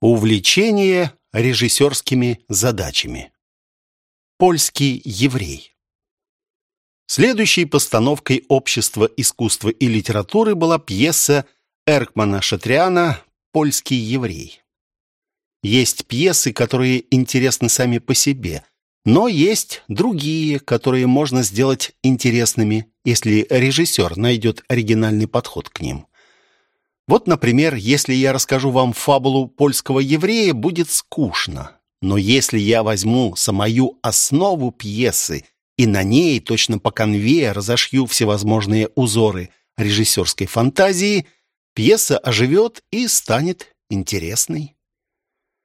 Увлечение режиссерскими задачами. Польский еврей. Следующей постановкой Общества искусства и литературы была пьеса Эркмана Шатриана «Польский еврей». Есть пьесы, которые интересны сами по себе, но есть другие, которые можно сделать интересными, если режиссер найдет оригинальный подход к ним. Вот, например, если я расскажу вам фабулу польского еврея, будет скучно. Но если я возьму самую основу пьесы и на ней точно по конве разошью всевозможные узоры режиссерской фантазии, пьеса оживет и станет интересной.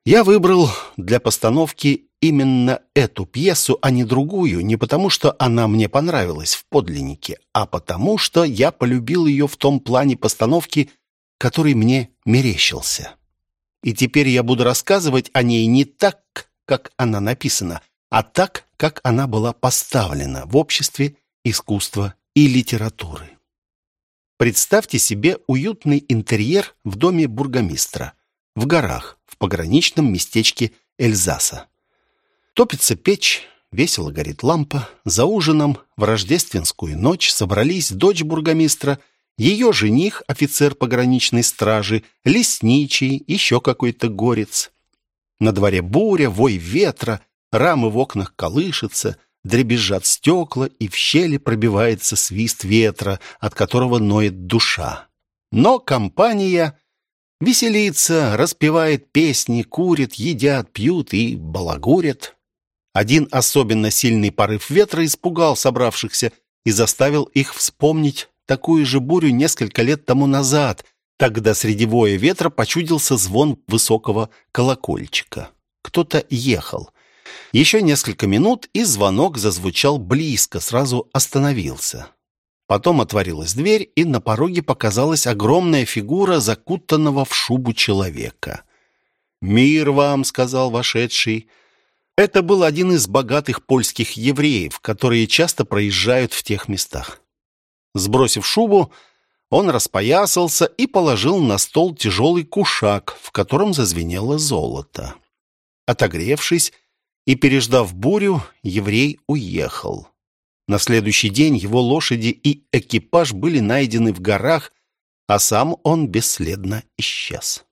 Я выбрал для постановки именно эту пьесу, а не другую, не потому что она мне понравилась в подлиннике, а потому что я полюбил ее в том плане постановки, который мне мерещился. И теперь я буду рассказывать о ней не так, как она написана, а так, как она была поставлена в обществе искусства и литературы. Представьте себе уютный интерьер в доме бургомистра, в горах, в пограничном местечке Эльзаса. Топится печь, весело горит лампа. За ужином в рождественскую ночь собрались дочь бургомистра – ее жених, офицер пограничной стражи, лесничий, еще какой-то горец. На дворе буря, вой ветра, рамы в окнах колышутся, дребезжат стекла, и в щели пробивается свист ветра, от которого ноет душа. Но компания веселится, распевает песни, курит, едят, пьют и балагурят. Один особенно сильный порыв ветра испугал собравшихся и заставил их вспомнить такую же бурю несколько лет тому назад. Тогда среди воя ветра почудился звон высокого колокольчика. Кто-то ехал. Еще несколько минут, и звонок зазвучал близко, сразу остановился. Потом отворилась дверь, и на пороге показалась огромная фигура закутанного в шубу человека. «Мир вам», — сказал вошедший. Это был один из богатых польских евреев, которые часто проезжают в тех местах. Сбросив шубу, он распоясался и положил на стол тяжелый кушак, в котором зазвенело золото. Отогревшись и переждав бурю, еврей уехал. На следующий день его лошади и экипаж были найдены в горах, а сам он бесследно исчез.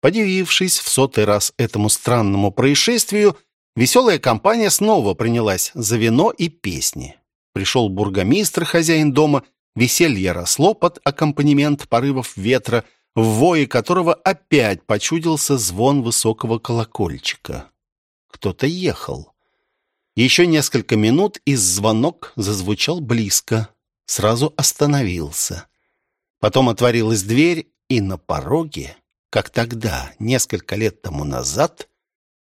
Подивившись в сотый раз этому странному происшествию, веселая компания снова принялась за вино и песни. Пришел бургомистр, хозяин дома, веселье росло под аккомпанемент порывов ветра, в вое которого опять почудился звон высокого колокольчика. Кто-то ехал. Еще несколько минут, и звонок зазвучал близко. Сразу остановился. Потом отворилась дверь, и на пороге, как тогда, несколько лет тому назад,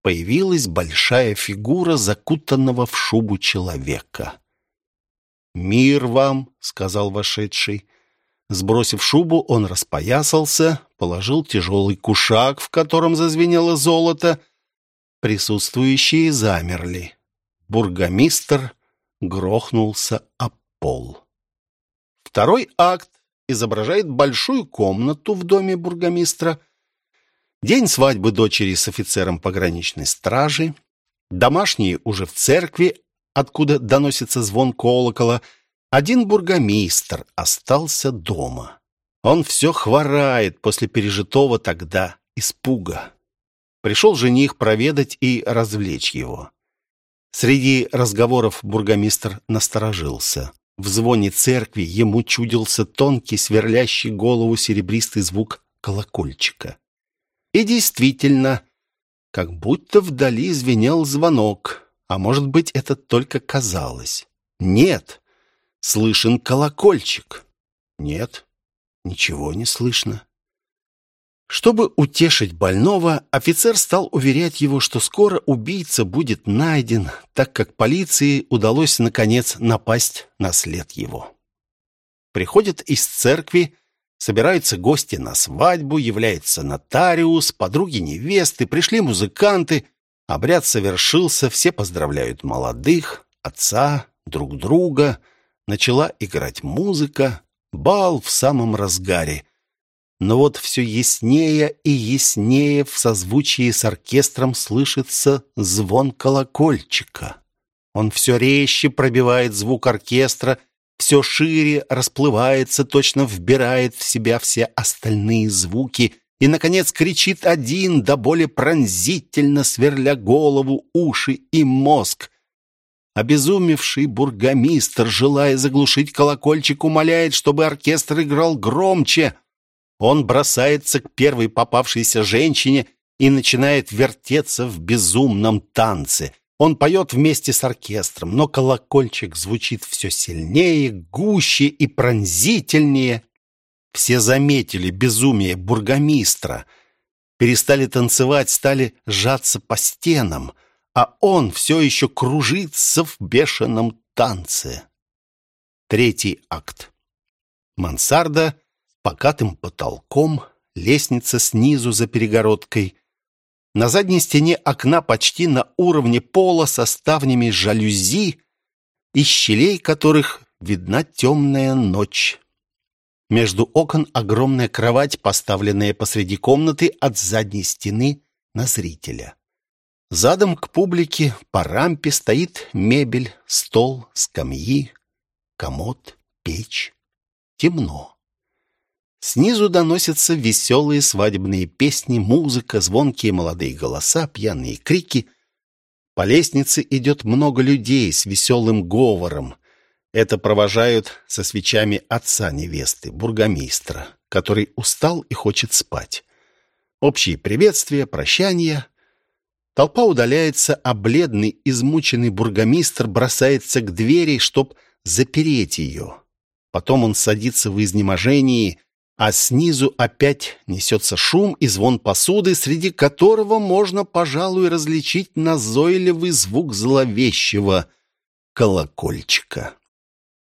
появилась большая фигура закутанного в шубу человека. «Мир вам!» — сказал вошедший. Сбросив шубу, он распоясался, положил тяжелый кушак, в котором зазвенело золото. Присутствующие замерли. Бургомистр грохнулся о пол. Второй акт изображает большую комнату в доме бургомистра, день свадьбы дочери с офицером пограничной стражи, домашние уже в церкви, откуда доносится звон колокола, один бургомистр остался дома. Он все хворает после пережитого тогда испуга. Пришел жених проведать и развлечь его. Среди разговоров бургомистр насторожился. В звоне церкви ему чудился тонкий, сверлящий голову серебристый звук колокольчика. И действительно, как будто вдали звенел звонок. А может быть, это только казалось? Нет. Слышен колокольчик. Нет. Ничего не слышно. Чтобы утешить больного, офицер стал уверять его, что скоро убийца будет найден, так как полиции удалось, наконец, напасть на след его. Приходят из церкви, собираются гости на свадьбу, является нотариус, подруги невесты, пришли музыканты, Обряд совершился, все поздравляют молодых, отца, друг друга. Начала играть музыка, бал в самом разгаре. Но вот все яснее и яснее в созвучии с оркестром слышится звон колокольчика. Он все резче пробивает звук оркестра, все шире расплывается, точно вбирает в себя все остальные звуки и, наконец, кричит один, да более пронзительно, сверля голову, уши и мозг. Обезумевший бургомистр, желая заглушить колокольчик, умоляет, чтобы оркестр играл громче. Он бросается к первой попавшейся женщине и начинает вертеться в безумном танце. Он поет вместе с оркестром, но колокольчик звучит все сильнее, гуще и пронзительнее. Все заметили безумие бургомистра. Перестали танцевать, стали сжаться по стенам — а он все еще кружится в бешеном танце. Третий акт. Мансарда с покатым потолком, лестница снизу за перегородкой. На задней стене окна почти на уровне пола со ставнями жалюзи, из щелей которых видна темная ночь. Между окон огромная кровать, поставленная посреди комнаты от задней стены на зрителя. Задом к публике по рампе стоит мебель, стол, скамьи, комод, печь. Темно. Снизу доносятся веселые свадебные песни, музыка, звонкие молодые голоса, пьяные крики. По лестнице идет много людей с веселым говором. Это провожают со свечами отца невесты, бургомистра, который устал и хочет спать. Общие приветствия, прощания — Толпа удаляется, а бледный, измученный бургомистр бросается к двери, чтоб запереть ее. Потом он садится в изнеможении, а снизу опять несется шум и звон посуды, среди которого можно, пожалуй, различить назойливый звук зловещего колокольчика.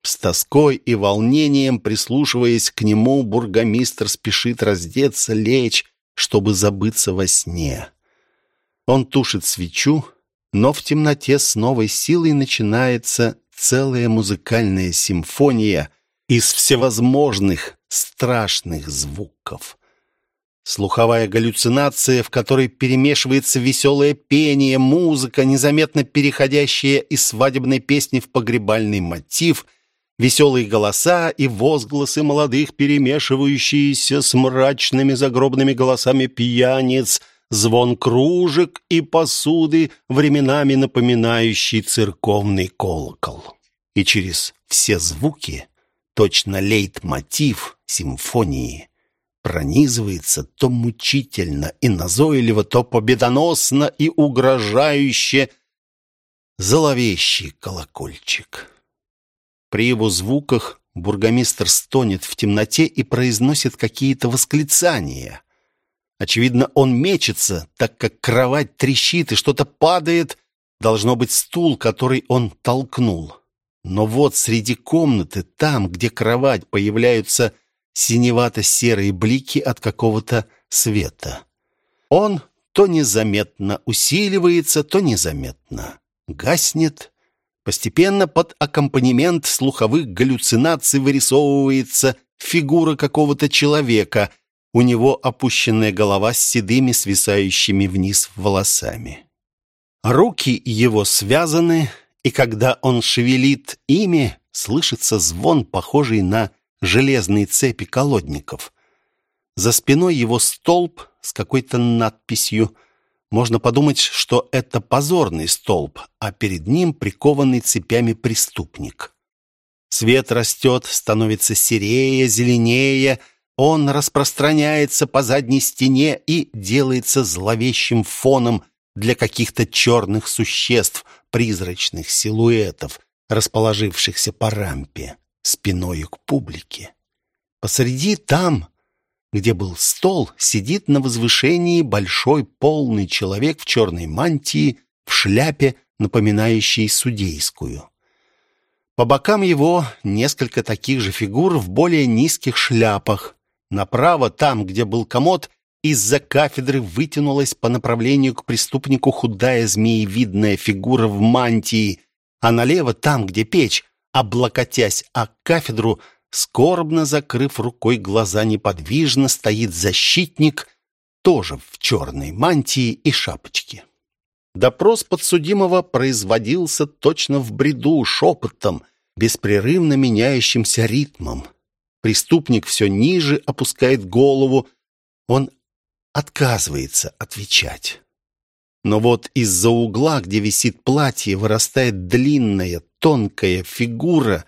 С тоской и волнением, прислушиваясь к нему, бургомистр спешит раздеться, лечь, чтобы забыться во сне. Он тушит свечу, но в темноте с новой силой начинается целая музыкальная симфония из всевозможных страшных звуков. Слуховая галлюцинация, в которой перемешивается веселое пение, музыка, незаметно переходящая из свадебной песни в погребальный мотив, веселые голоса и возгласы молодых, перемешивающиеся с мрачными загробными голосами пьяниц — звон кружек и посуды, временами напоминающий церковный колокол. И через все звуки, точно лейтмотив симфонии, пронизывается то мучительно и назойливо, то победоносно и угрожающе зловещий колокольчик. При его звуках бургомистр стонет в темноте и произносит какие-то восклицания. Очевидно, он мечется, так как кровать трещит и что-то падает. Должно быть стул, который он толкнул. Но вот среди комнаты, там, где кровать, появляются синевато-серые блики от какого-то света. Он то незаметно усиливается, то незаметно гаснет. Постепенно под аккомпанемент слуховых галлюцинаций вырисовывается фигура какого-то человека, у него опущенная голова с седыми, свисающими вниз волосами. Руки его связаны, и когда он шевелит ими, слышится звон, похожий на железные цепи колодников. За спиной его столб с какой-то надписью. Можно подумать, что это позорный столб, а перед ним прикованный цепями преступник. Свет растет, становится серее, зеленее, он распространяется по задней стене и делается зловещим фоном для каких-то черных существ, призрачных силуэтов, расположившихся по рампе, спиною к публике. Посреди там, где был стол, сидит на возвышении большой полный человек в черной мантии, в шляпе, напоминающей судейскую. По бокам его несколько таких же фигур в более низких шляпах, Направо, там, где был комод, из-за кафедры вытянулась по направлению к преступнику худая змеевидная фигура в мантии, а налево, там, где печь, облокотясь о кафедру, скорбно закрыв рукой глаза, неподвижно стоит защитник, тоже в черной мантии и шапочке. Допрос подсудимого производился точно в бреду, шепотом, беспрерывно меняющимся ритмом. Преступник все ниже опускает голову, он отказывается отвечать. Но вот из-за угла, где висит платье, вырастает длинная, тонкая фигура.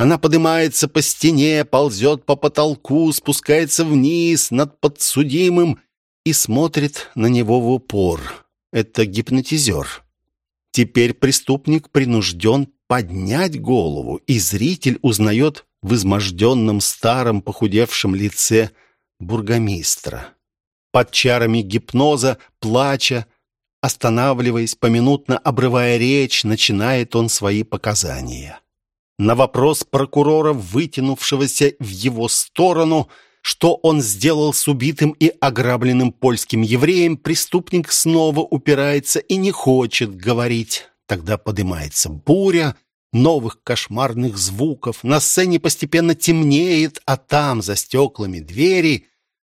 Она поднимается по стене, ползет по потолку, спускается вниз над подсудимым и смотрит на него в упор. Это гипнотизер. Теперь преступник принужден поднять голову, и зритель узнает в изможденном старом похудевшем лице бургомистра. Под чарами гипноза, плача, Останавливаясь, поминутно обрывая речь, начинает он свои показания. На вопрос прокурора, вытянувшегося в его сторону, что он сделал с убитым и ограбленным польским евреем, преступник снова упирается и не хочет говорить. Тогда поднимается буря, новых кошмарных звуков, на сцене постепенно темнеет, а там, за стеклами двери,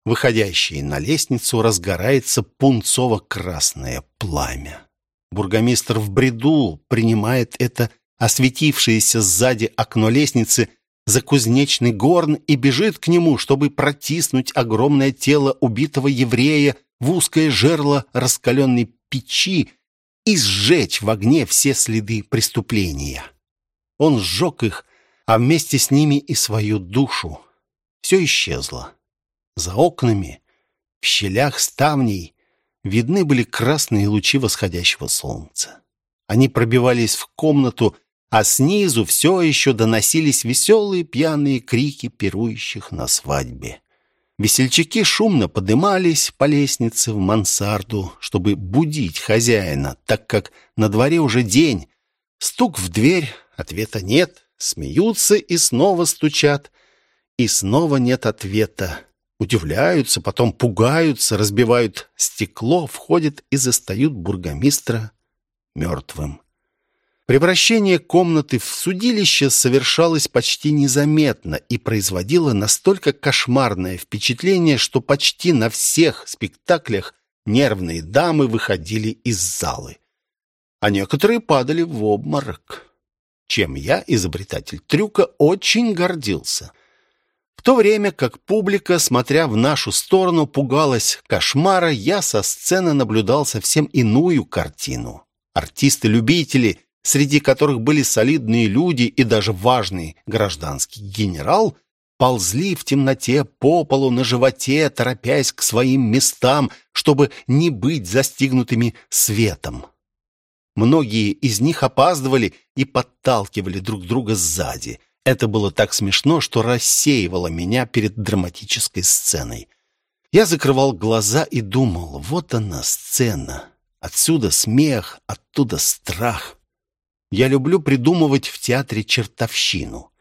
выходящей на лестницу, разгорается пунцово-красное пламя. Бургомистр в бреду принимает это осветившееся сзади окно лестницы за кузнечный горн и бежит к нему, чтобы протиснуть огромное тело убитого еврея в узкое жерло раскаленной печи и сжечь в огне все следы преступления. Он сжег их, а вместе с ними и свою душу. Все исчезло. За окнами, в щелях ставней, видны были красные лучи восходящего солнца. Они пробивались в комнату, а снизу все еще доносились веселые пьяные крики пирующих на свадьбе. Весельчаки шумно поднимались по лестнице в мансарду, чтобы будить хозяина, так как на дворе уже день. Стук в дверь, ответа нет, смеются и снова стучат, и снова нет ответа. Удивляются, потом пугаются, разбивают стекло, входят и застают бургомистра мертвым. Превращение комнаты в судилище совершалось почти незаметно и производило настолько кошмарное впечатление, что почти на всех спектаклях нервные дамы выходили из залы. А некоторые падали в обморок. Чем я, изобретатель трюка, очень гордился. В то время как публика, смотря в нашу сторону, пугалась кошмара, я со сцены наблюдал совсем иную картину. Артисты-любители, среди которых были солидные люди и даже важный гражданский генерал, ползли в темноте по полу на животе, торопясь к своим местам, чтобы не быть застигнутыми светом. Многие из них опаздывали и подталкивали друг друга сзади. Это было так смешно, что рассеивало меня перед драматической сценой. Я закрывал глаза и думал, вот она сцена. Отсюда смех, оттуда страх. Я люблю придумывать в театре чертовщину.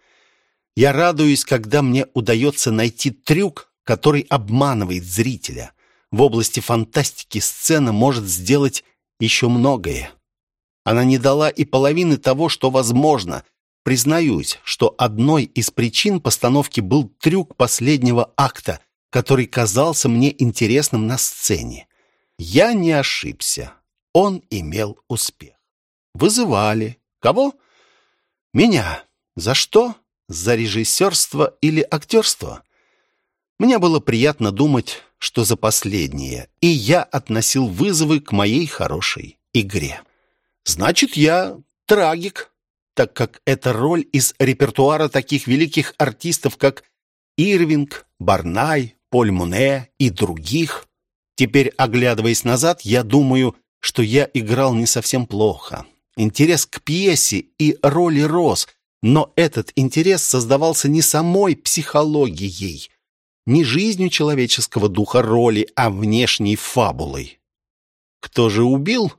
Я радуюсь, когда мне удается найти трюк, который обманывает зрителя. В области фантастики сцена может сделать еще многое. Она не дала и половины того, что возможно — Признаюсь, что одной из причин постановки был трюк последнего акта, который казался мне интересным на сцене. Я не ошибся. Он имел успех. Вызывали. Кого? Меня. За что? За режиссерство или актерство? Мне было приятно думать, что за последнее, и я относил вызовы к моей хорошей игре. Значит, я трагик так как это роль из репертуара таких великих артистов, как Ирвинг, Барнай, Поль Муне и других. Теперь, оглядываясь назад, я думаю, что я играл не совсем плохо. Интерес к пьесе и роли рос, но этот интерес создавался не самой психологией, не жизнью человеческого духа роли, а внешней фабулой. Кто же убил?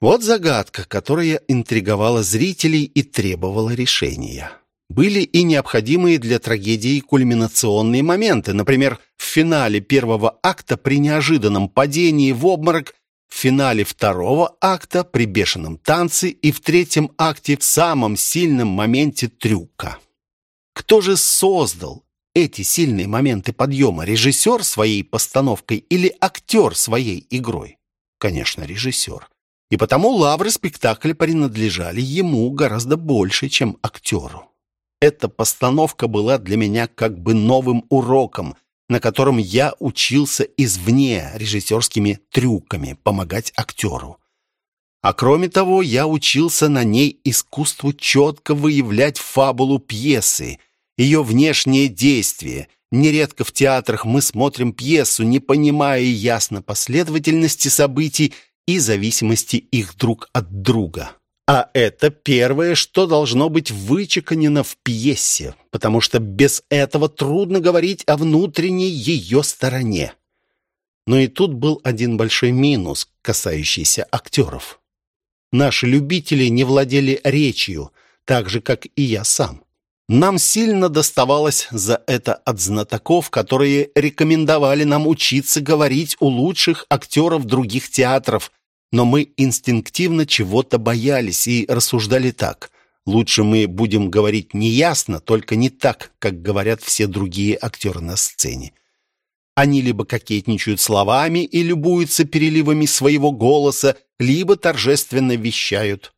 Вот загадка, которая интриговала зрителей и требовала решения. Были и необходимые для трагедии кульминационные моменты. Например, в финале первого акта при неожиданном падении в обморок, в финале второго акта при бешеном танце и в третьем акте в самом сильном моменте трюка. Кто же создал эти сильные моменты подъема? Режиссер своей постановкой или актер своей игрой? Конечно, режиссер. И потому лавры спектакля принадлежали ему гораздо больше, чем актеру. Эта постановка была для меня как бы новым уроком, на котором я учился извне режиссерскими трюками помогать актеру. А кроме того, я учился на ней искусству четко выявлять фабулу пьесы, ее внешнее действие. Нередко в театрах мы смотрим пьесу, не понимая ясно последовательности событий и зависимости их друг от друга. А это первое, что должно быть вычеканено в пьесе, потому что без этого трудно говорить о внутренней ее стороне. Но и тут был один большой минус, касающийся актеров. Наши любители не владели речью, так же, как и я сам. Нам сильно доставалось за это от знатоков, которые рекомендовали нам учиться говорить у лучших актеров других театров, но мы инстинктивно чего-то боялись и рассуждали так. Лучше мы будем говорить неясно, только не так, как говорят все другие актеры на сцене. Они либо кокетничают словами и любуются переливами своего голоса, либо торжественно вещают.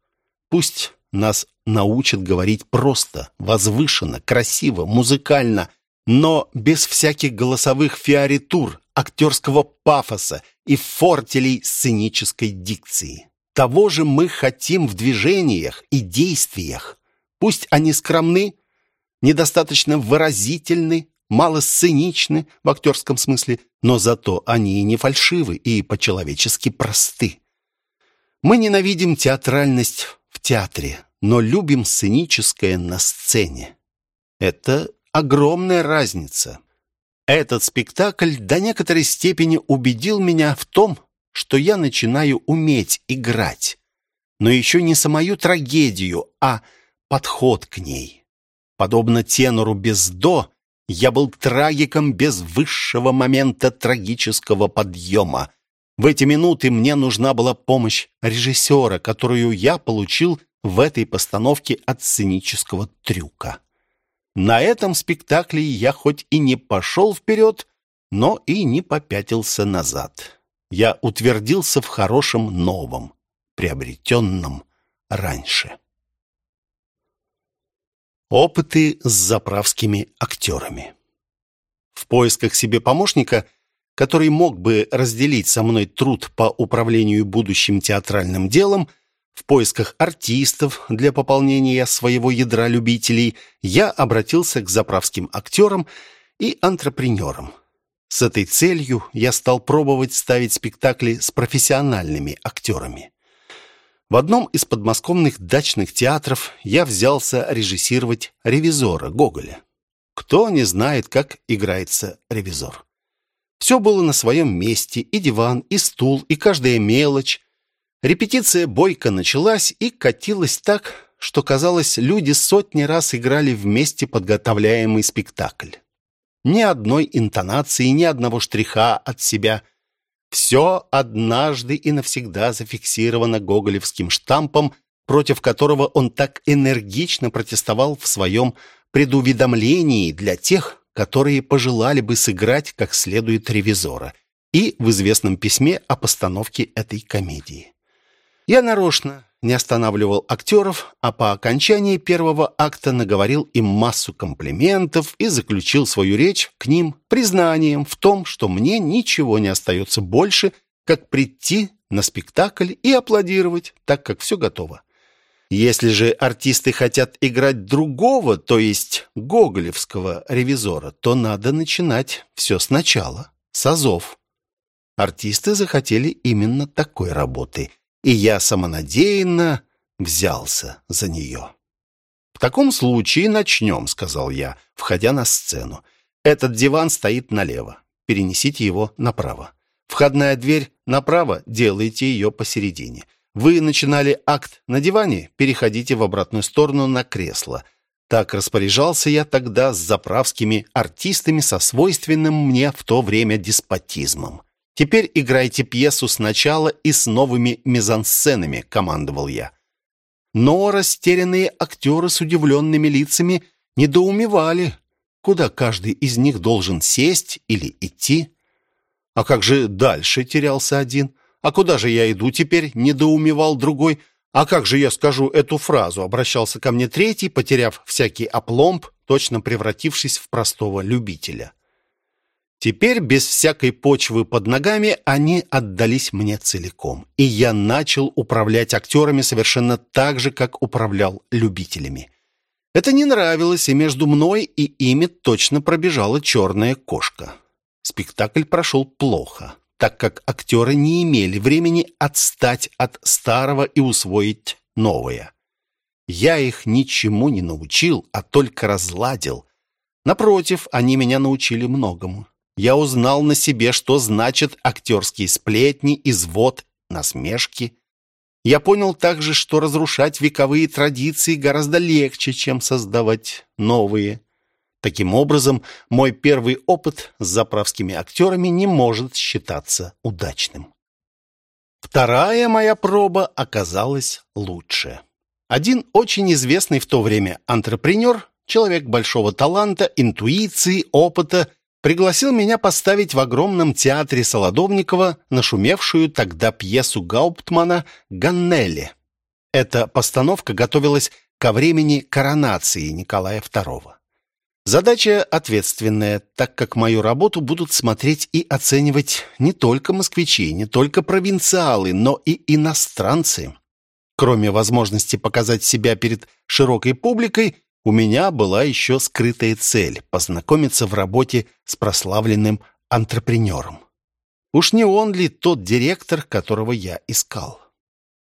Пусть нас научат говорить просто, возвышенно, красиво, музыкально, но без всяких голосовых фиоритур, актерского пафоса и фортелей сценической дикции. Того же мы хотим в движениях и действиях. Пусть они скромны, недостаточно выразительны, мало сценичны в актерском смысле, но зато они не фальшивы и по-человечески просты. Мы ненавидим театральность в театре, но любим сценическое на сцене. Это огромная разница. Этот спектакль до некоторой степени убедил меня в том, что я начинаю уметь играть, но еще не самую трагедию, а подход к ней. Подобно тенору без «до», я был трагиком без высшего момента трагического подъема. В эти минуты мне нужна была помощь режиссера, которую я получил в этой постановке от сценического трюка. На этом спектакле я хоть и не пошел вперед, но и не попятился назад. Я утвердился в хорошем новом, приобретенном раньше. Опыты с заправскими актерами. В поисках себе помощника, который мог бы разделить со мной труд по управлению будущим театральным делом, в поисках артистов для пополнения своего ядра любителей, я обратился к заправским актерам и антрепренерам. С этой целью я стал пробовать ставить спектакли с профессиональными актерами. В одном из подмосковных дачных театров я взялся режиссировать ревизора Гоголя. Кто не знает, как играется ревизор? Все было на своем месте, и диван, и стул, и каждая мелочь. Репетиция бойко началась и катилась так, что, казалось, люди сотни раз играли вместе подготовляемый спектакль. Ни одной интонации, ни одного штриха от себя – все однажды и навсегда зафиксировано гоголевским штампом, против которого он так энергично протестовал в своем предуведомлении для тех, которые пожелали бы сыграть как следует ревизора, и в известном письме о постановке этой комедии. Я нарочно не останавливал актеров, а по окончании первого акта наговорил им массу комплиментов и заключил свою речь к ним признанием в том, что мне ничего не остается больше, как прийти на спектакль и аплодировать, так как все готово. Если же артисты хотят играть другого, то есть гоголевского ревизора, то надо начинать все сначала, с азов. Артисты захотели именно такой работы – и я самонадеянно взялся за нее. «В таком случае начнем», — сказал я, входя на сцену. «Этот диван стоит налево. Перенесите его направо. Входная дверь направо, делайте ее посередине. Вы начинали акт на диване, переходите в обратную сторону на кресло. Так распоряжался я тогда с заправскими артистами со свойственным мне в то время деспотизмом. «Теперь играйте пьесу сначала и с новыми мизансценами», — командовал я. Но растерянные актеры с удивленными лицами недоумевали, куда каждый из них должен сесть или идти. А как же дальше терялся один? А куда же я иду теперь, недоумевал другой. А как же я скажу эту фразу, обращался ко мне третий, потеряв всякий опломб, точно превратившись в простого любителя. Теперь, без всякой почвы под ногами, они отдались мне целиком, и я начал управлять актерами совершенно так же, как управлял любителями. Это не нравилось, и между мной и ими точно пробежала черная кошка. Спектакль прошел плохо, так как актеры не имели времени отстать от старого и усвоить новое. Я их ничему не научил, а только разладил. Напротив, они меня научили многому. Я узнал на себе, что значит актерские сплетни, извод, насмешки. Я понял также, что разрушать вековые традиции гораздо легче, чем создавать новые. Таким образом, мой первый опыт с заправскими актерами не может считаться удачным. Вторая моя проба оказалась лучше. Один очень известный в то время антрепренер, человек большого таланта, интуиции, опыта, пригласил меня поставить в огромном театре Солодовникова нашумевшую тогда пьесу Гауптмана «Ганнелли». Эта постановка готовилась ко времени коронации Николая II. Задача ответственная, так как мою работу будут смотреть и оценивать не только москвичи, не только провинциалы, но и иностранцы. Кроме возможности показать себя перед широкой публикой, у меня была еще скрытая цель – познакомиться в работе с прославленным антрепренером. Уж не он ли тот директор, которого я искал?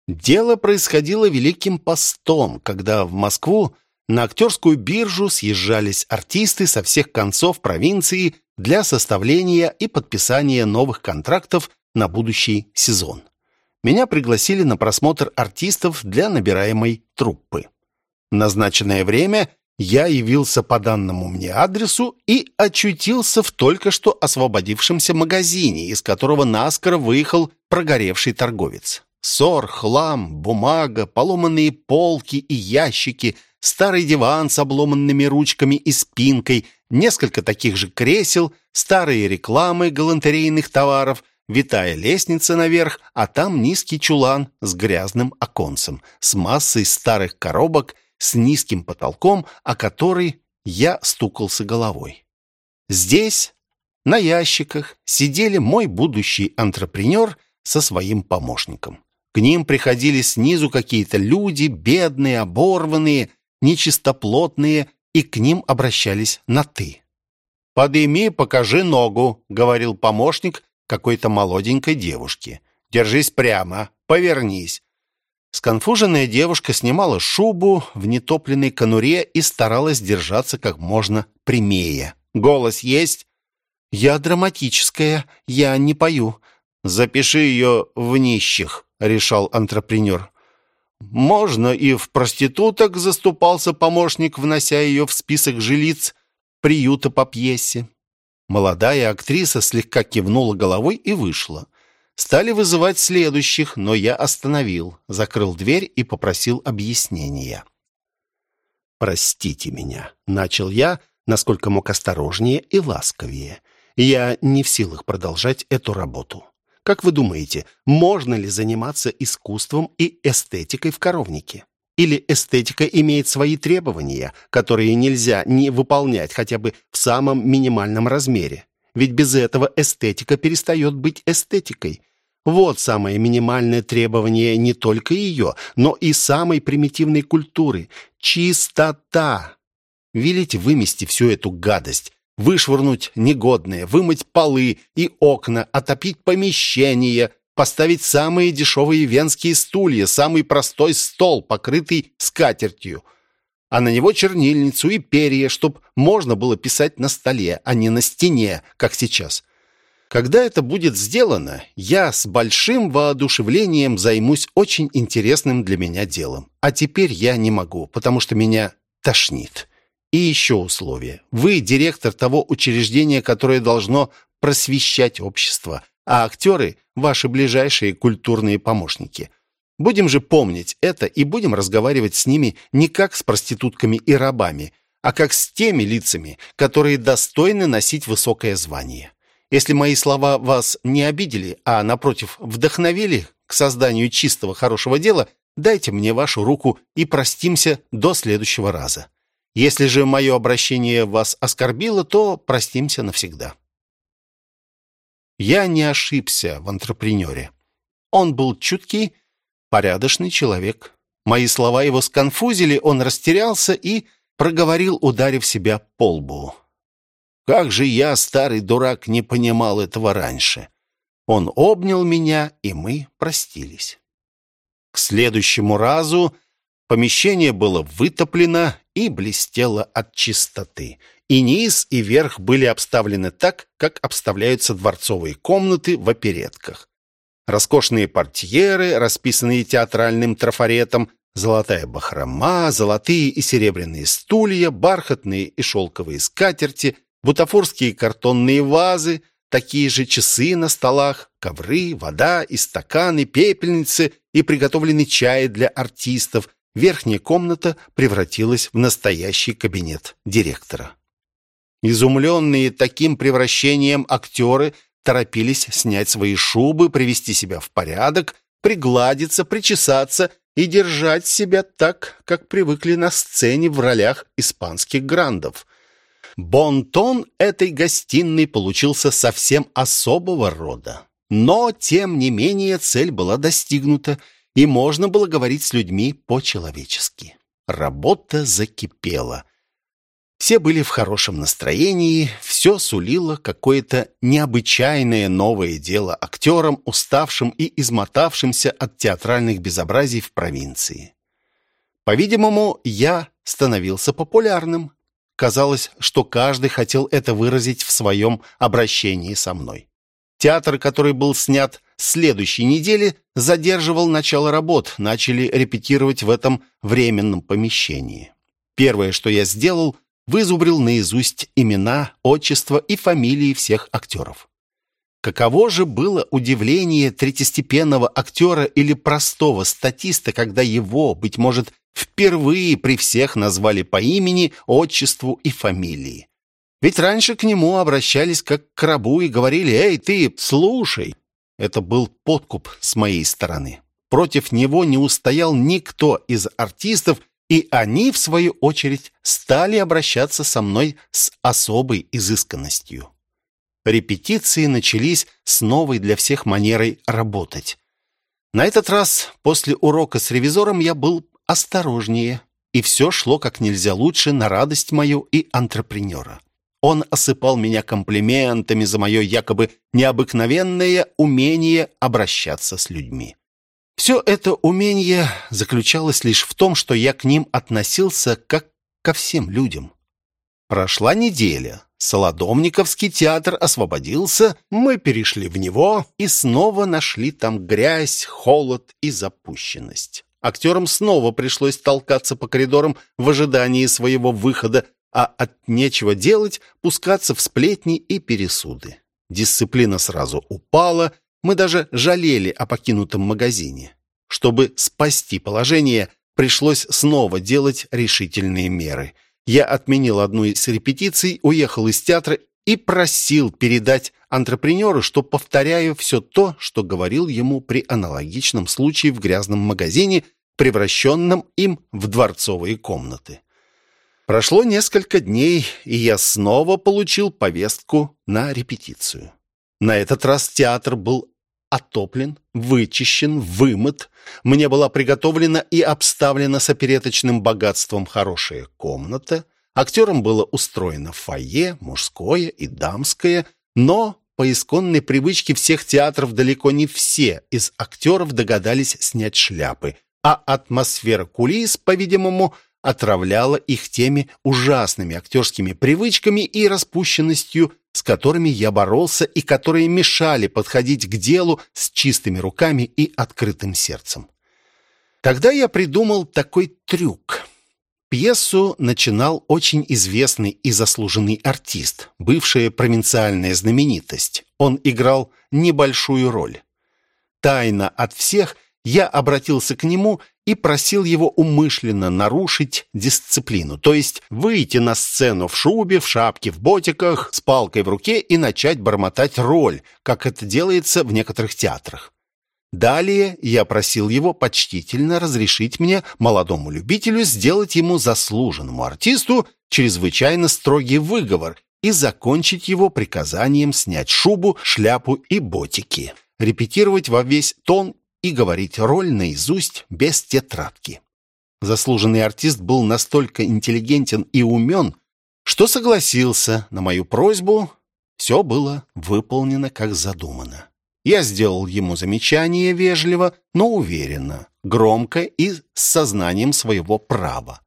Дело происходило Великим постом, когда в Москву на актерскую биржу съезжались артисты со всех концов провинции для составления и подписания новых контрактов на будущий сезон. Меня пригласили на просмотр артистов для набираемой труппы. Назначенное время я явился по данному мне адресу и очутился в только что освободившемся магазине, из которого наскоро выехал прогоревший торговец. Сор, хлам, бумага, поломанные полки и ящики – старый диван с обломанными ручками и спинкой, несколько таких же кресел, старые рекламы галантерейных товаров, витая лестница наверх, а там низкий чулан с грязным оконцем, с массой старых коробок, с низким потолком, о который я стукался головой. Здесь, на ящиках, сидели мой будущий антрепренер со своим помощником. К ним приходили снизу какие-то люди, бедные, оборванные, нечистоплотные, и к ним обращались на «ты». «Подыми, покажи ногу», — говорил помощник какой-то молоденькой девушке. «Держись прямо, повернись». Сконфуженная девушка снимала шубу в нетопленной конуре и старалась держаться как можно прямее. «Голос есть?» «Я драматическая, я не пою». «Запиши ее в нищих», — решал антрепренер. Можно и в проституток заступался помощник, внося ее в список жилиц приюта по пьесе. Молодая актриса слегка кивнула головой и вышла. Стали вызывать следующих, но я остановил, закрыл дверь и попросил объяснения. «Простите меня», — начал я, насколько мог осторожнее и ласковее. «Я не в силах продолжать эту работу. Как вы думаете, можно ли заниматься искусством и эстетикой в коровнике? Или эстетика имеет свои требования, которые нельзя не выполнять хотя бы в самом минимальном размере? Ведь без этого эстетика перестает быть эстетикой. Вот самое минимальное требование не только ее, но и самой примитивной культуры – чистота. Велите вымести всю эту гадость, вышвырнуть негодное, вымыть полы и окна, отопить помещение, поставить самые дешевые венские стулья, самый простой стол, покрытый скатертью, а на него чернильницу и перья, чтоб можно было писать на столе, а не на стене, как сейчас. Когда это будет сделано, я с большим воодушевлением займусь очень интересным для меня делом. А теперь я не могу, потому что меня тошнит. И еще условие. Вы директор того учреждения, которое должно просвещать общество, а актеры – ваши ближайшие культурные помощники. Будем же помнить это и будем разговаривать с ними не как с проститутками и рабами, а как с теми лицами, которые достойны носить высокое звание. Если мои слова вас не обидели, а, напротив, вдохновили к созданию чистого хорошего дела, дайте мне вашу руку и простимся до следующего раза. Если же мое обращение вас оскорбило, то простимся навсегда. Я не ошибся в антрепренере. Он был чуткий, порядочный человек. Мои слова его сконфузили, он растерялся и проговорил, ударив себя по лбу. Как же я, старый дурак, не понимал этого раньше. Он обнял меня, и мы простились. К следующему разу помещение было вытоплено и блестело от чистоты. И низ, и верх были обставлены так, как обставляются дворцовые комнаты в оперетках. Роскошные портьеры, расписанные театральным трафаретом, золотая бахрома, золотые и серебряные стулья, бархатные и шелковые скатерти, бутафорские картонные вазы, такие же часы на столах, ковры, вода и стаканы, пепельницы и приготовленный чай для артистов. Верхняя комната превратилась в настоящий кабинет директора. Изумленные таким превращением актеры торопились снять свои шубы, привести себя в порядок, пригладиться, причесаться и держать себя так, как привыкли на сцене в ролях испанских грандов. Бонтон этой гостиной получился совсем особого рода. Но, тем не менее, цель была достигнута, и можно было говорить с людьми по-человечески. Работа закипела. Все были в хорошем настроении, все сулило какое-то необычайное новое дело актерам, уставшим и измотавшимся от театральных безобразий в провинции. По-видимому, я становился популярным. Казалось, что каждый хотел это выразить в своем обращении со мной. Театр, который был снят следующей недели, задерживал начало работ, начали репетировать в этом временном помещении. Первое, что я сделал – вызубрил наизусть имена, отчества и фамилии всех актеров. Каково же было удивление третьестепенного актера или простого статиста, когда его, быть может, впервые при всех назвали по имени, отчеству и фамилии. Ведь раньше к нему обращались как к рабу и говорили «Эй, ты, слушай!» Это был подкуп с моей стороны. Против него не устоял никто из артистов, и они, в свою очередь, стали обращаться со мной с особой изысканностью. Репетиции начались с новой для всех манерой работать. На этот раз, после урока с ревизором, я был осторожнее, и все шло как нельзя лучше на радость мою и антрепренера. Он осыпал меня комплиментами за мое якобы необыкновенное умение обращаться с людьми. Все это умение заключалось лишь в том, что я к ним относился как ко всем людям. Прошла неделя. Солодомниковский театр освободился, мы перешли в него и снова нашли там грязь, холод и запущенность. Актерам снова пришлось толкаться по коридорам в ожидании своего выхода, а от нечего делать пускаться в сплетни и пересуды. Дисциплина сразу упала, мы даже жалели о покинутом магазине. Чтобы спасти положение, пришлось снова делать решительные меры. Я отменил одну из репетиций, уехал из театра и просил передать антрепренеру, что повторяю все то, что говорил ему при аналогичном случае в грязном магазине, превращенном им в дворцовые комнаты. Прошло несколько дней, и я снова получил повестку на репетицию. На этот раз театр был отоплен, вычищен, вымыт. Мне была приготовлена и обставлена с опереточным богатством хорошая комната. Актерам было устроено фойе, мужское и дамское, но по исконной привычке всех театров далеко не все из актеров догадались снять шляпы, а атмосфера кулис, по-видимому, отравляла их теми ужасными актерскими привычками и распущенностью, с которыми я боролся и которые мешали подходить к делу с чистыми руками и открытым сердцем. Тогда я придумал такой трюк. Пьесу начинал очень известный и заслуженный артист, бывшая провинциальная знаменитость. Он играл небольшую роль. Тайно от всех я обратился к нему и просил его умышленно нарушить дисциплину, то есть выйти на сцену в шубе, в шапке, в ботиках, с палкой в руке и начать бормотать роль, как это делается в некоторых театрах. Далее я просил его почтительно разрешить мне, молодому любителю, сделать ему заслуженному артисту чрезвычайно строгий выговор и закончить его приказанием снять шубу, шляпу и ботики, репетировать во весь тон и говорить роль наизусть без тетрадки. Заслуженный артист был настолько интеллигентен и умен, что согласился на мою просьбу. Все было выполнено как задумано. Я сделал ему замечание вежливо, но уверенно, громко и с сознанием своего права.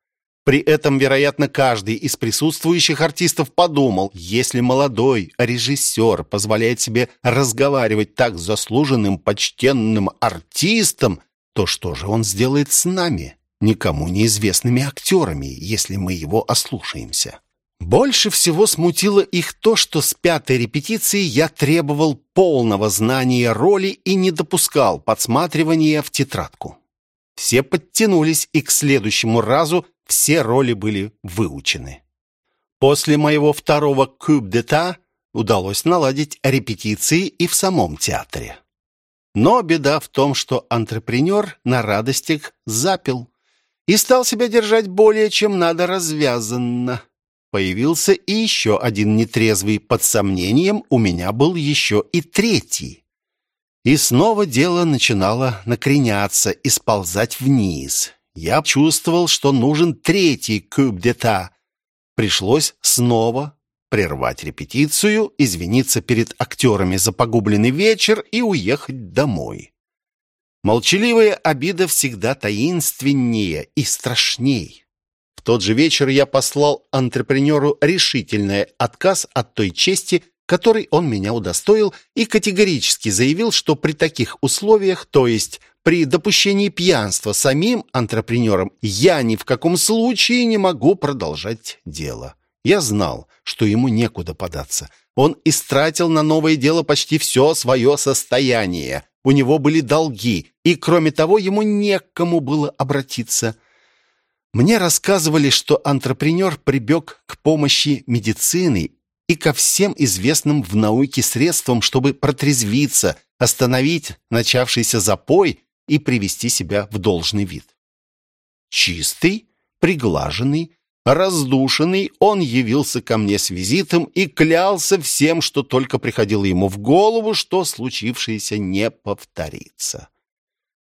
При этом, вероятно, каждый из присутствующих артистов подумал, если молодой режиссер позволяет себе разговаривать так с заслуженным почтенным артистом, то что же он сделает с нами, никому неизвестными актерами, если мы его ослушаемся? Больше всего смутило их то, что с пятой репетиции я требовал полного знания роли и не допускал подсматривания в тетрадку. Все подтянулись, и к следующему разу все роли были выучены. После моего второго «Куб д'Эта» удалось наладить репетиции и в самом театре. Но беда в том, что антрепренер на радостях запил и стал себя держать более чем надо развязанно. Появился и еще один нетрезвый. Под сомнением у меня был еще и третий. И снова дело начинало накреняться и сползать вниз. Я чувствовал, что нужен третий куб дета. Пришлось снова прервать репетицию, извиниться перед актерами за погубленный вечер и уехать домой. Молчаливая обида всегда таинственнее и страшней тот же вечер я послал антрепренеру решительный отказ от той чести, которой он меня удостоил, и категорически заявил, что при таких условиях, то есть при допущении пьянства самим антрепренером, я ни в каком случае не могу продолжать дело. Я знал, что ему некуда податься. Он истратил на новое дело почти все свое состояние. У него были долги, и, кроме того, ему некому было обратиться. Мне рассказывали, что антрепренер прибег к помощи медицины и ко всем известным в науке средствам, чтобы протрезвиться, остановить начавшийся запой и привести себя в должный вид. Чистый, приглаженный, раздушенный, он явился ко мне с визитом и клялся всем, что только приходило ему в голову, что случившееся не повторится.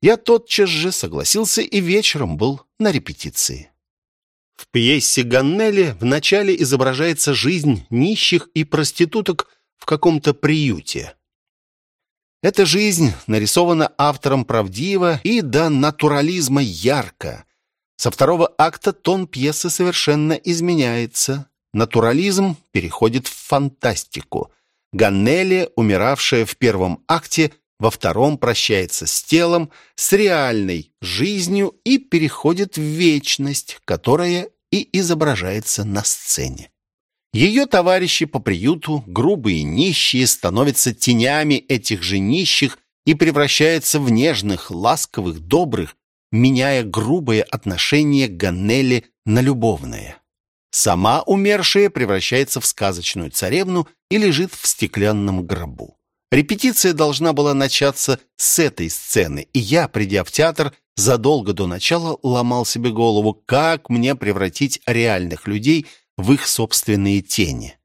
Я тотчас же согласился и вечером был на репетиции. В пьесе Ганнелли вначале изображается жизнь нищих и проституток в каком-то приюте. Эта жизнь нарисована автором правдиво и до натурализма ярко. Со второго акта тон пьесы совершенно изменяется. Натурализм переходит в фантастику. Ганнелли, умиравшая в первом акте, во втором прощается с телом, с реальной жизнью и переходит в вечность, которая и изображается на сцене. Ее товарищи по приюту, грубые нищие, становятся тенями этих же нищих и превращаются в нежных, ласковых, добрых, меняя грубое отношение Ганнели на любовное. Сама умершая превращается в сказочную царевну и лежит в стеклянном гробу. Репетиция должна была начаться с этой сцены, и я, придя в театр, задолго до начала ломал себе голову, как мне превратить реальных людей в их собственные тени.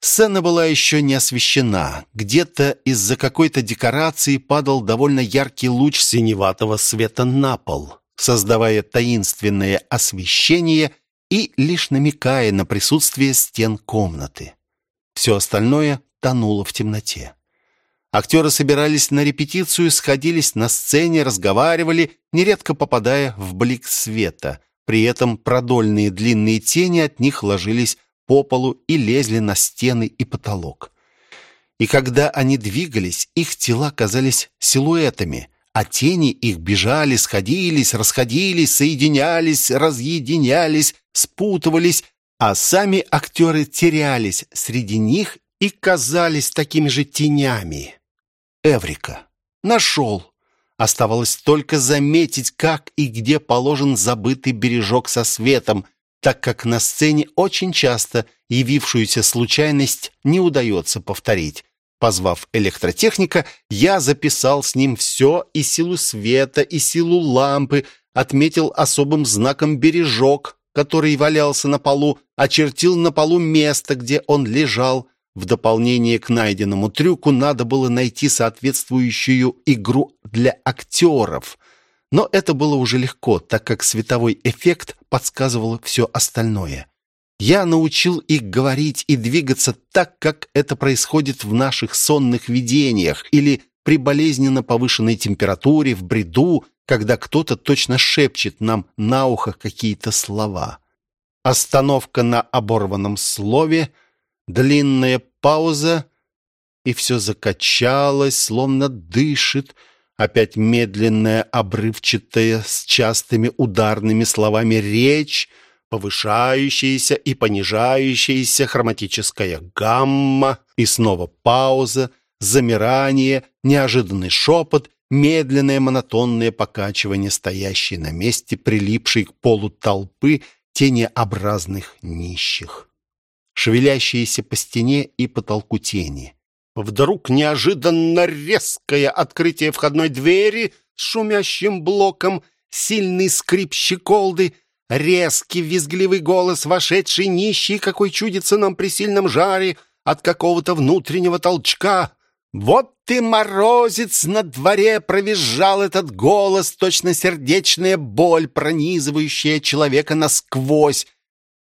Сцена была еще не освещена. Где-то из-за какой-то декорации падал довольно яркий луч синеватого света на пол, создавая таинственное освещение и лишь намекая на присутствие стен комнаты. Все остальное тонуло в темноте. Актеры собирались на репетицию, сходились на сцене, разговаривали, нередко попадая в блик света. При этом продольные длинные тени от них ложились по полу и лезли на стены и потолок. И когда они двигались, их тела казались силуэтами, а тени их бежали, сходились, расходились, соединялись, разъединялись, спутывались, а сами актеры терялись среди них и казались такими же тенями. Эврика. Нашел. Оставалось только заметить, как и где положен забытый бережок со светом, так как на сцене очень часто явившуюся случайность не удается повторить. Позвав электротехника, я записал с ним все, и силу света, и силу лампы, отметил особым знаком бережок, который валялся на полу, очертил на полу место, где он лежал. В дополнение к найденному трюку надо было найти соответствующую игру для актеров. Но это было уже легко, так как световой эффект подсказывал все остальное. Я научил их говорить и двигаться так, как это происходит в наших сонных видениях или при болезненно повышенной температуре, в бреду, когда кто-то точно шепчет нам на ухо какие-то слова. Остановка на оборванном слове, длинная пауза, и все закачалось, словно дышит, опять медленная, обрывчатая, с частыми ударными словами речь — повышающаяся и понижающаяся хроматическая гамма, и снова пауза, замирание, неожиданный шепот, медленное монотонное покачивание стоящей на месте, прилипшей к полу толпы тенеобразных нищих. Шевелящиеся по стене и потолку тени. Вдруг неожиданно резкое открытие входной двери с шумящим блоком, сильный скрип щеколды — Резкий визгливый голос, вошедший нищий, какой чудится нам при сильном жаре от какого-то внутреннего толчка. Вот ты, морозец, на дворе провизжал этот голос, точно сердечная боль, пронизывающая человека насквозь.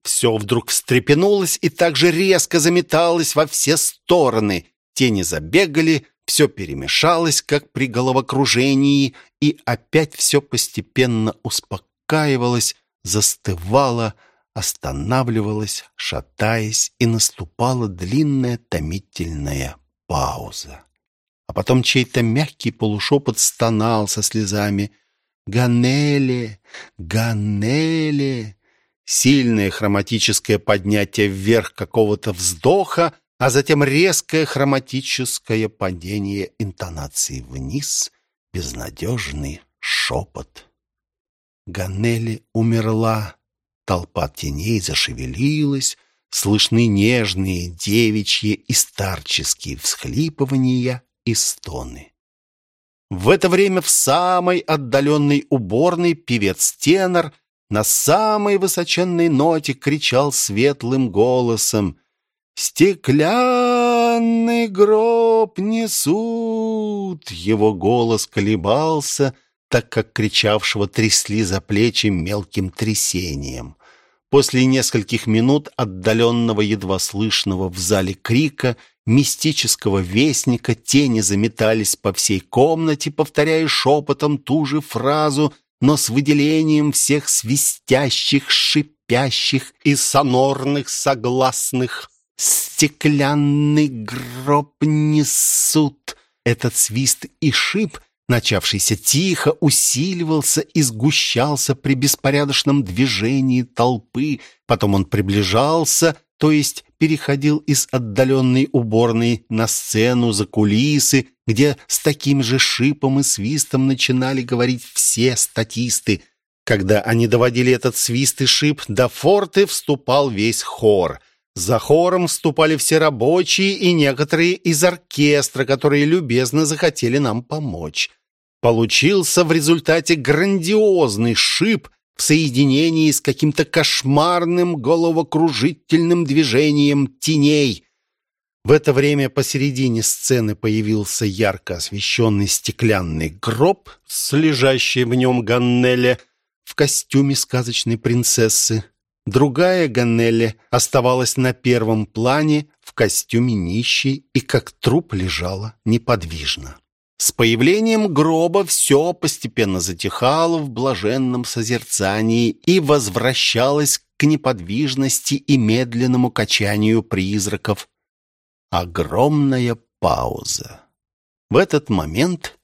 Все вдруг встрепенулось и так же резко заметалось во все стороны. Тени забегали, все перемешалось, как при головокружении, и опять все постепенно успокаивалось, застывала, останавливалась, шатаясь, и наступала длинная томительная пауза. А потом чей-то мягкий полушепот стонал со слезами «Ганеле! Ганеле!» Сильное хроматическое поднятие вверх какого-то вздоха, а затем резкое хроматическое падение интонации вниз, безнадежный шепот. Ганнели умерла. Толпа теней зашевелилась, слышны нежные девичьи и старческие всхлипывания и стоны. В это время в самой отдаленной уборной певец-тенор на самой высоченной ноте кричал светлым голосом «Стеклянный гроб несут!» Его голос колебался — так как кричавшего трясли за плечи мелким трясением. После нескольких минут отдаленного, едва слышного в зале крика, мистического вестника, тени заметались по всей комнате, повторяя шепотом ту же фразу, но с выделением всех свистящих, шипящих и сонорных согласных. «Стеклянный гроб несут!» Этот свист и шип — начавшийся тихо, усиливался и сгущался при беспорядочном движении толпы. Потом он приближался, то есть переходил из отдаленной уборной на сцену за кулисы, где с таким же шипом и свистом начинали говорить все статисты. Когда они доводили этот свист и шип до форты, вступал весь хор — за хором вступали все рабочие и некоторые из оркестра, которые любезно захотели нам помочь. Получился в результате грандиозный шип в соединении с каким-то кошмарным головокружительным движением теней. В это время посередине сцены появился ярко освещенный стеклянный гроб с лежащей в нем Ганнеле в костюме сказочной принцессы. Другая Ганнеле оставалась на первом плане в костюме нищей и как труп лежала неподвижно. С появлением гроба все постепенно затихало в блаженном созерцании и возвращалось к неподвижности и медленному качанию призраков. Огромная пауза. В этот момент,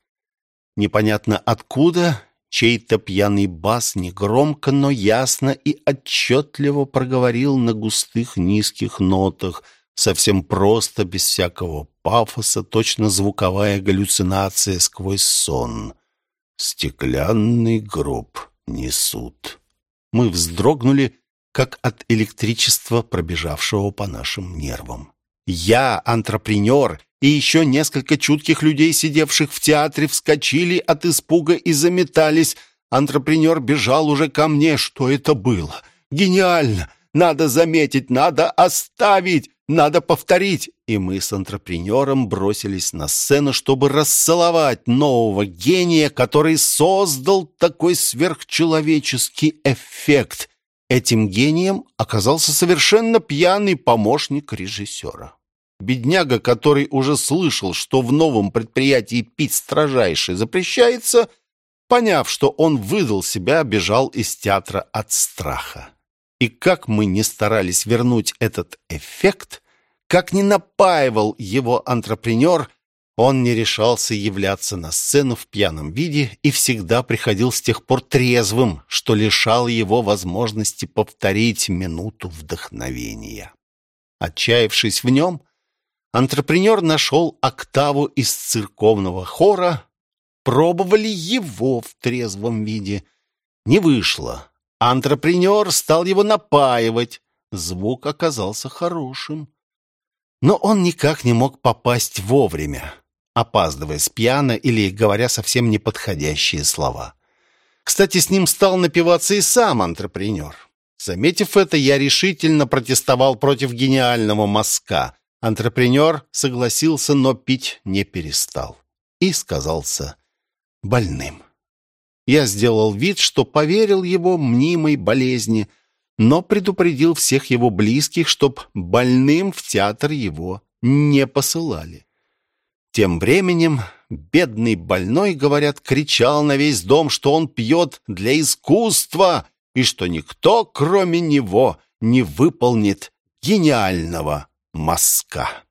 непонятно откуда, чей-то пьяный бас негромко, но ясно и отчетливо проговорил на густых низких нотах — Совсем просто, без всякого пафоса, точно звуковая галлюцинация сквозь сон. Стеклянный гроб несут. Мы вздрогнули, как от электричества, пробежавшего по нашим нервам. Я, антрепренер, и еще несколько чутких людей, сидевших в театре, вскочили от испуга и заметались. Антрепренер бежал уже ко мне. Что это было? Гениально! Надо заметить, надо оставить, надо повторить. И мы с антрепренером бросились на сцену, чтобы расцеловать нового гения, который создал такой сверхчеловеческий эффект. Этим гением оказался совершенно пьяный помощник режиссера. Бедняга, который уже слышал, что в новом предприятии пить строжайше запрещается, поняв, что он выдал себя, бежал из театра от страха. И как мы не старались вернуть этот эффект, как не напаивал его антрепренер, он не решался являться на сцену в пьяном виде и всегда приходил с тех пор трезвым, что лишал его возможности повторить минуту вдохновения. Отчаявшись в нем, антрепренер нашел октаву из церковного хора, пробовали его в трезвом виде. Не вышло. Антрепренер стал его напаивать. Звук оказался хорошим. Но он никак не мог попасть вовремя, опаздывая с пьяно или говоря совсем неподходящие слова. Кстати, с ним стал напиваться и сам антрепренер. Заметив это, я решительно протестовал против гениального мазка. Антрепренер согласился, но пить не перестал. И сказался больным. Я сделал вид, что поверил его мнимой болезни, но предупредил всех его близких, чтоб больным в театр его не посылали. Тем временем бедный больной, говорят, кричал на весь дом, что он пьет для искусства и что никто, кроме него, не выполнит гениального мазка.